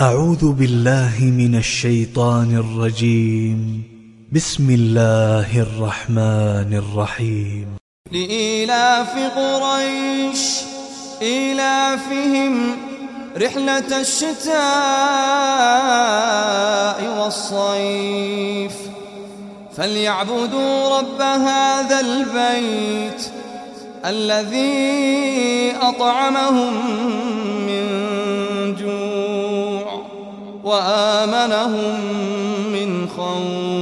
أعوذ بالله من الشيطان الرجيم. بسم الله الرحمن الرحيم. لإيلاف قريش إيلافهم رحلة الشتاء والصيف. فليعبدوا رب هذا البيت الذي أطعمهم وآمنهم من خوف.